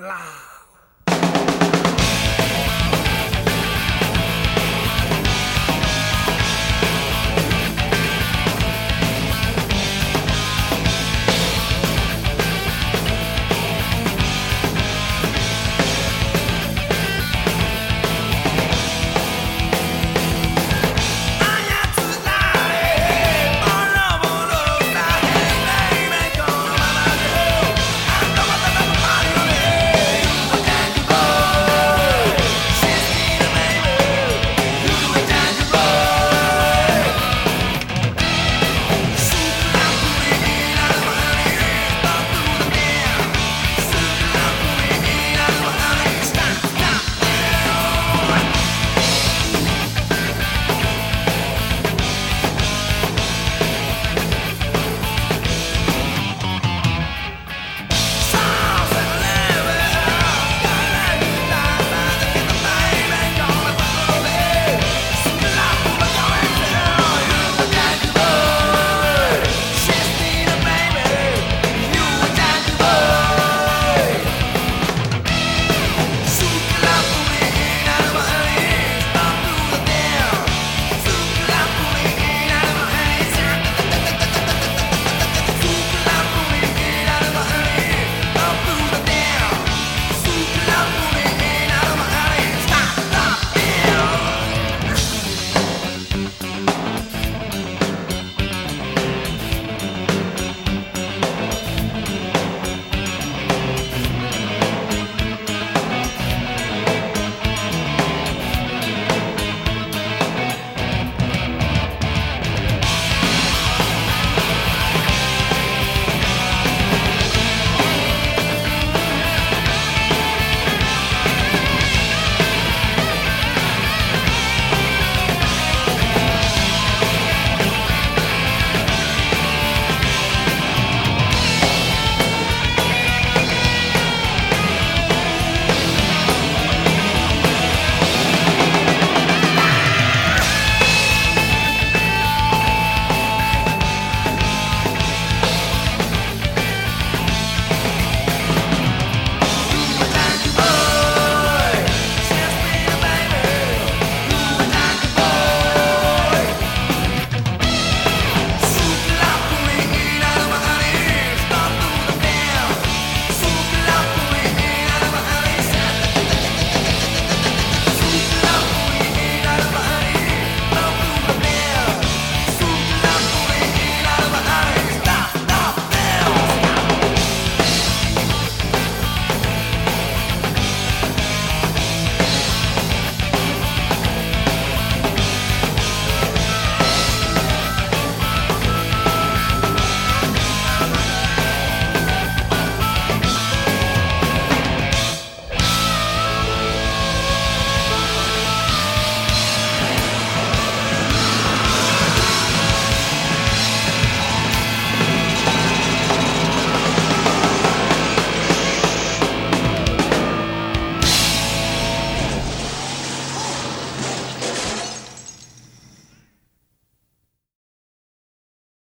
啦。